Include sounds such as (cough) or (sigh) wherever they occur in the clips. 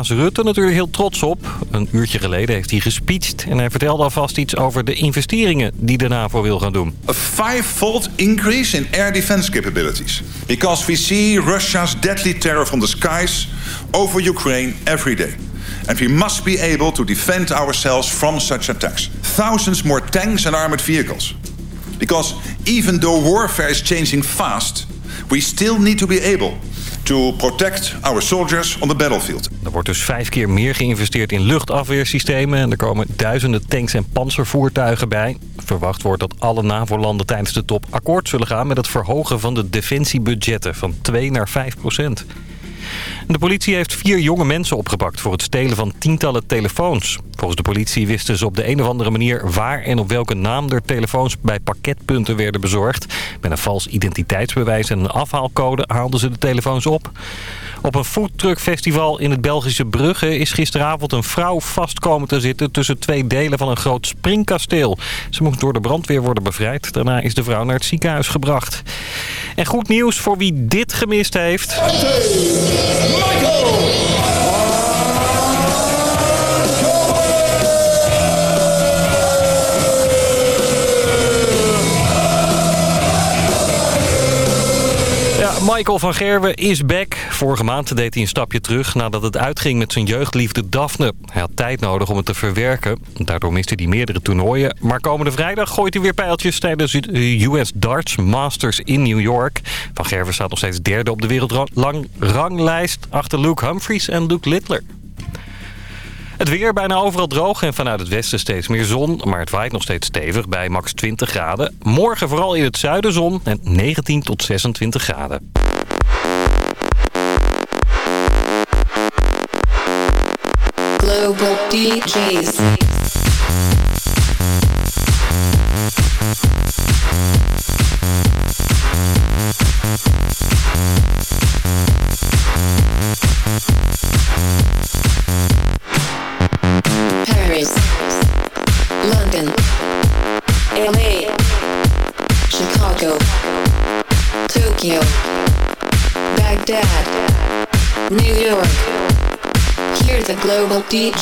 Rutte natuurlijk heel trots op. Een uurtje geleden heeft hij gespeecht en hij vertelde alvast iets over de investeringen die de NAVO wil gaan doen. A five-fold increase in air defense capabilities. Because we see Russia's deadly terror from the skies over Ukraine every day. And we must be able to defend ourselves from such attacks. Thousands more tanks and armored vehicles. Because even though warfare is changing fast, we still need to be able to protect our soldiers on the battlefield. Er wordt dus vijf keer meer geïnvesteerd in luchtafweersystemen... en er komen duizenden tanks en panzervoertuigen bij. Verwacht wordt dat alle NAVO-landen tijdens de top akkoord zullen gaan... met het verhogen van de defensiebudgetten van 2 naar 5 procent. De politie heeft vier jonge mensen opgepakt voor het stelen van tientallen telefoons. Volgens de politie wisten ze op de een of andere manier waar en op welke naam er telefoons bij pakketpunten werden bezorgd. Met een vals identiteitsbewijs en een afhaalcode haalden ze de telefoons op. Op een foodtruckfestival in het Belgische Brugge is gisteravond een vrouw vastkomen te zitten tussen twee delen van een groot springkasteel. Ze moest door de brandweer worden bevrijd. Daarna is de vrouw naar het ziekenhuis gebracht. En goed nieuws voor wie dit gemist heeft. Michael. Michael van Gerwen is back. Vorige maand deed hij een stapje terug nadat het uitging met zijn jeugdliefde Daphne. Hij had tijd nodig om het te verwerken. Daardoor miste hij meerdere toernooien. Maar komende vrijdag gooit hij weer pijltjes tijdens de US Darts Masters in New York. Van Gerwen staat nog steeds derde op de wereldranglijst achter Luke Humphries en Luke Littler. Het weer bijna overal droog en vanuit het westen steeds meer zon. Maar het waait nog steeds stevig bij max 20 graden. Morgen vooral in het zuiden zon en 19 tot 26 graden. DJs.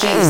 relationships.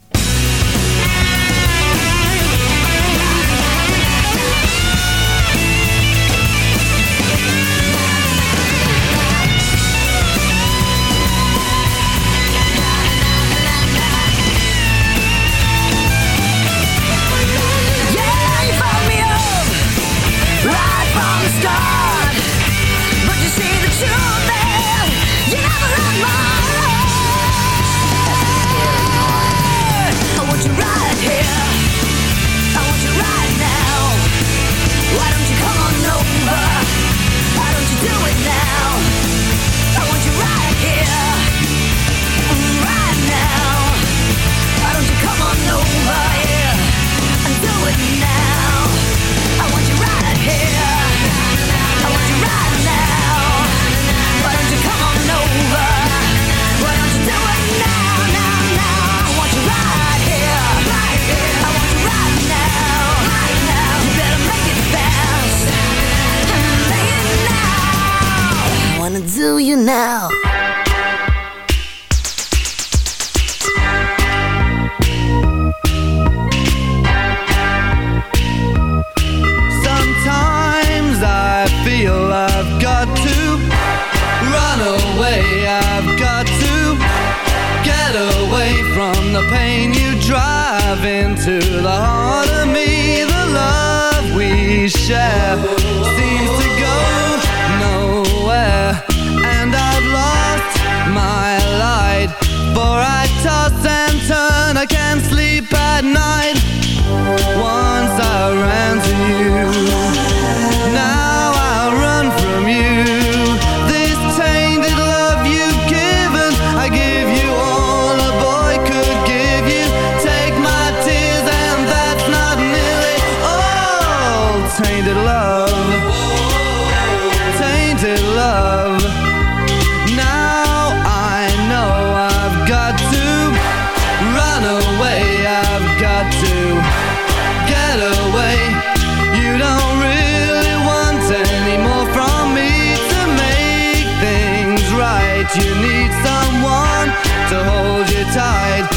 you need someone to hold you tight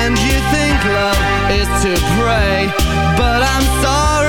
And you think love is to pray But I'm sorry.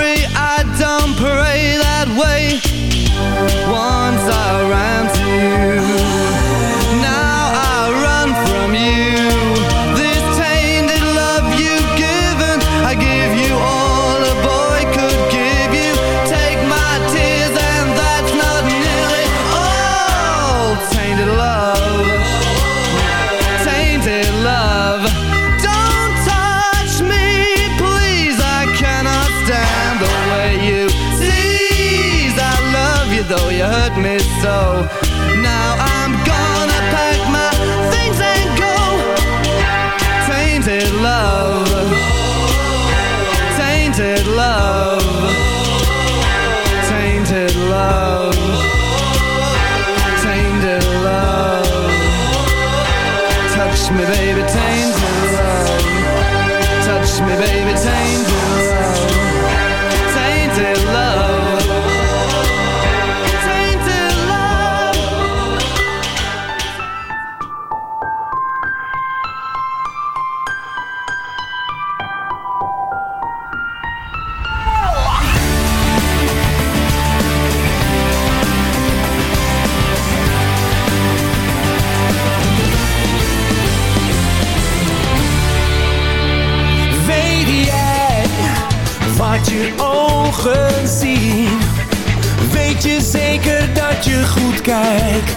kijk.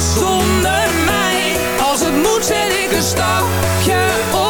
zonder mij. Als het moet zet ik een stapje opzij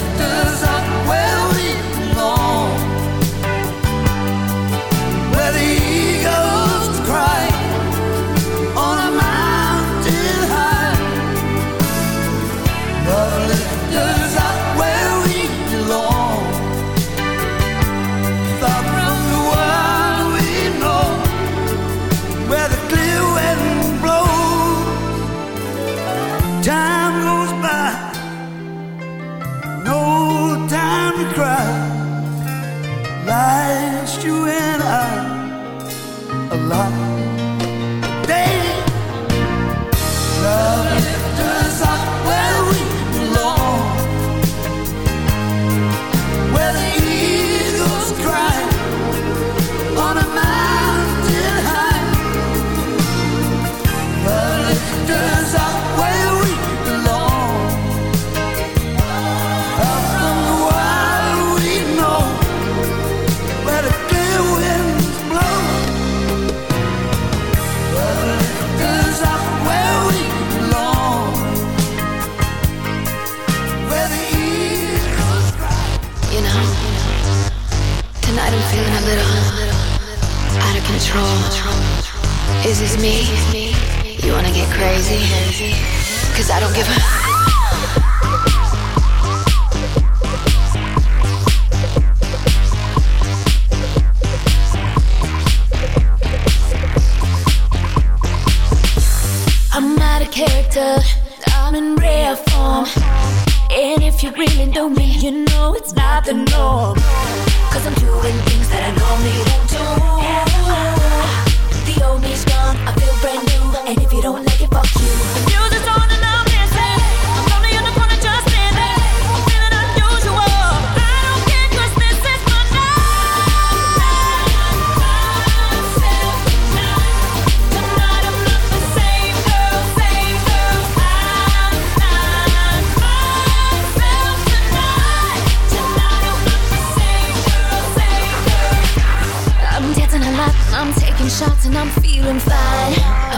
Cause I don't give a. (laughs) I'm out of character, I'm in rare form. And if you really know me, you know it's not the norm. Cause I'm doing things that I normally don't do. The old me's gone, I feel brand new. And if you don't like it, fuck you. Music's on and I'm dancing. I'm lonely in the corner just feeling unusual. I don't care cause this is my night. Tonight I'm not the same girl, same girl. Tonight. Tonight I'm not the same girl, same girl. I'm dancing a lot. I'm taking shots and I'm feeling fine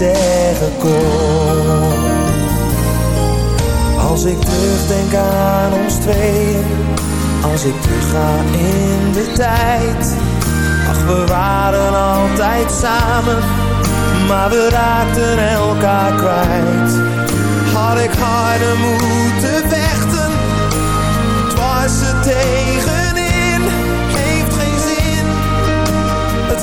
zeggen. Als ik terugdenk aan ons tweeën, als ik terugga in de tijd. Ach, we waren altijd samen, maar we raakten elkaar kwijt. Had ik harder moeten vechten, dwars er tegenin,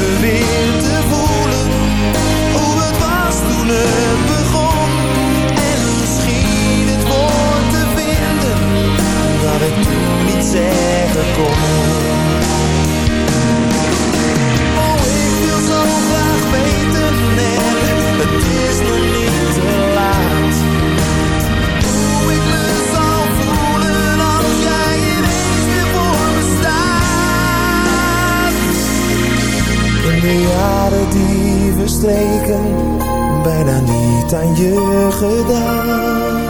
even weer te voelen hoe het was toen het begon. En misschien het woord te vinden dat ik toen niet zeggen kon. Oh, ik wil zo graag weten en het is nog niet te laat. Hoe ik De jaren die verstreken, bijna niet aan je gedacht.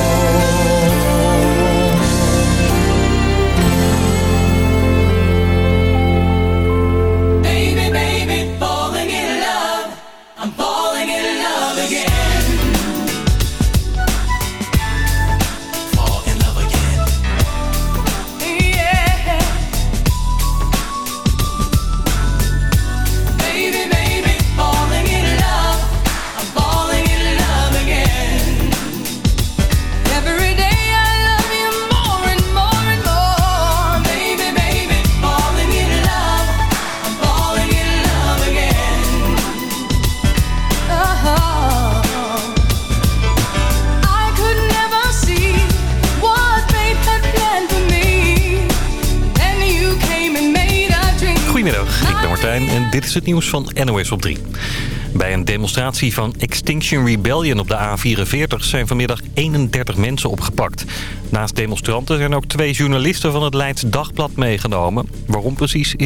Is het nieuws van NOS op 3. Bij een demonstratie van Extinction Rebellion op de A44 zijn vanmiddag 31 mensen opgepakt. Naast demonstranten zijn ook twee journalisten van het Leids Dagblad meegenomen. Waarom precies